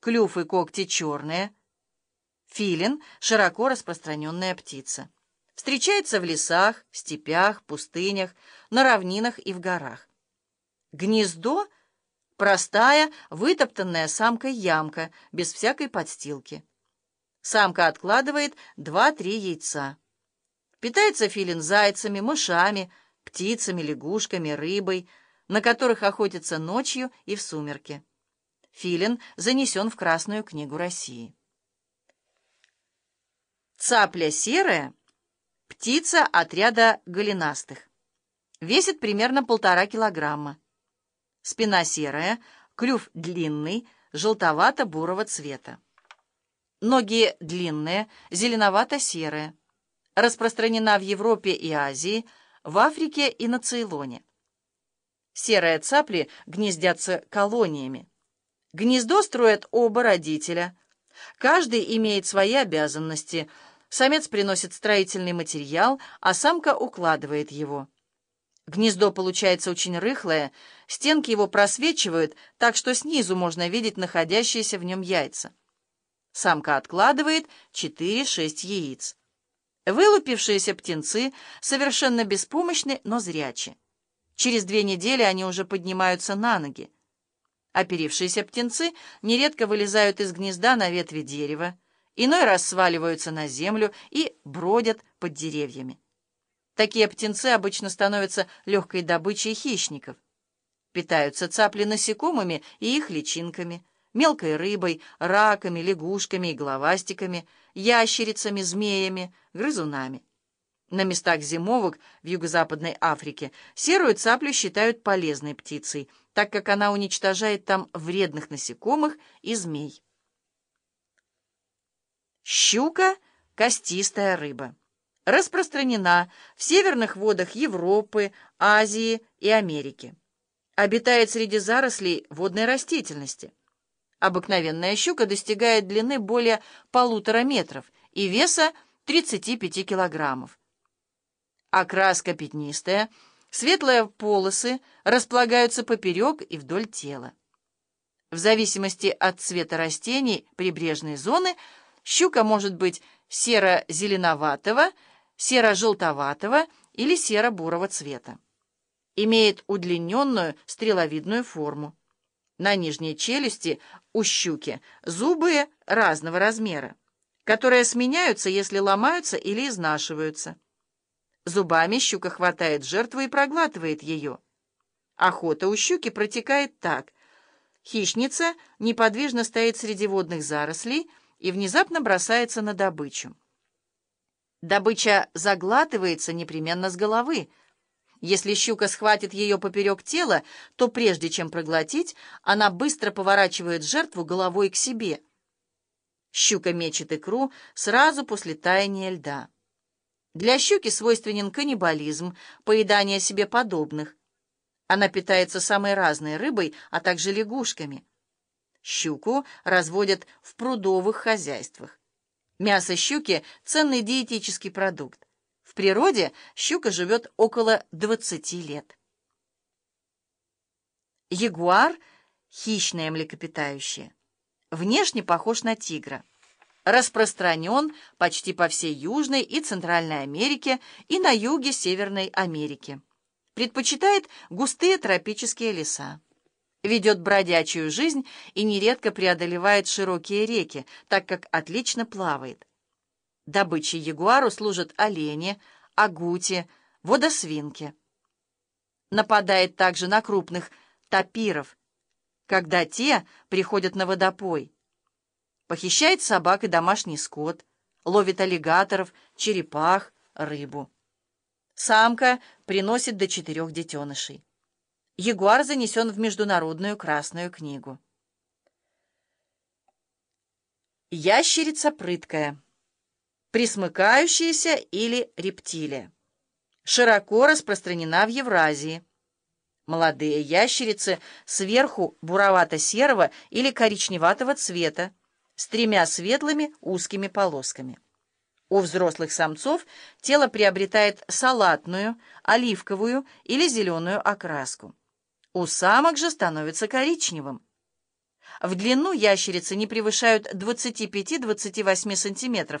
клюв и когти черные. Филин — широко распространенная птица. Встречается в лесах, степях, пустынях, на равнинах и в горах. Гнездо — простая, вытоптанная самкой ямка, без всякой подстилки. Самка откладывает 2-3 яйца. Питается филин зайцами, мышами, птицами, лягушками, рыбой, на которых охотится ночью и в сумерки. Филин занесен в Красную книгу России. Цапля серая — птица отряда голенастых. Весит примерно полтора килограмма. Спина серая, клюв длинный, желтовато-бурого цвета. Ноги длинные, зеленовато-серые. Распространена в Европе и Азии, в Африке и на Цейлоне. Серые цапли гнездятся колониями. Гнездо строят оба родителя. Каждый имеет свои обязанности. Самец приносит строительный материал, а самка укладывает его. Гнездо получается очень рыхлое, стенки его просвечивают, так что снизу можно видеть находящиеся в нем яйца. Самка откладывает 4-6 яиц. Вылупившиеся птенцы совершенно беспомощны, но зрячи. Через две недели они уже поднимаются на ноги. Оперившиеся птенцы нередко вылезают из гнезда на ветви дерева, иной раз сваливаются на землю и бродят под деревьями. Такие птенцы обычно становятся легкой добычей хищников. Питаются цапли насекомыми и их личинками, мелкой рыбой, раками, лягушками и головастиками, ящерицами, змеями, грызунами. На местах зимовок в Юго-Западной Африке серую цаплю считают полезной птицей, так как она уничтожает там вредных насекомых и змей. Щука – костистая рыба. Распространена в северных водах Европы, Азии и Америки. Обитает среди зарослей водной растительности. Обыкновенная щука достигает длины более полутора метров и веса 35 килограммов. Окраска пятнистая, светлые полосы располагаются поперек и вдоль тела. В зависимости от цвета растений прибрежной зоны щука может быть серо-зеленоватого, серо-желтоватого или серо-бурого цвета. Имеет удлиненную стреловидную форму. На нижней челюсти у щуки зубы разного размера, которые сменяются, если ломаются или изнашиваются. Зубами щука хватает жертву и проглатывает ее. Охота у щуки протекает так. Хищница неподвижно стоит среди водных зарослей и внезапно бросается на добычу. Добыча заглатывается непременно с головы, если щука схватит ее поперек тела, то прежде чем проглотить, она быстро поворачивает жертву головой к себе. Щука мечет икру сразу после таяния льда. Для щуки свойственен каннибализм, поедание себе подобных. Она питается самой разной рыбой, а также лягушками. Щуку разводят в прудовых хозяйствах. Мясо щуки – ценный диетический продукт. В природе щука живет около 20 лет. Ягуар – хищное млекопитающее. Внешне похож на тигра. Распространен почти по всей Южной и Центральной Америке и на юге Северной Америки. Предпочитает густые тропические леса. Ведет бродячую жизнь и нередко преодолевает широкие реки, так как отлично плавает. Добычей ягуару служат олени, агути, водосвинки. Нападает также на крупных тапиров, когда те приходят на водопой. Похищает собак и домашний скот, ловит аллигаторов, черепах, рыбу. Самка приносит до четырех детенышей. Ягуар занесен в Международную Красную книгу. Ящерица прыткая присмыкающаяся или рептилия. Широко распространена в Евразии. Молодые ящерицы сверху буровато-серого или коричневатого цвета, с тремя светлыми узкими полосками. У взрослых самцов тело приобретает салатную, оливковую или зеленую окраску. У самок же становится коричневым. В длину ящерицы не превышают 25-28 см,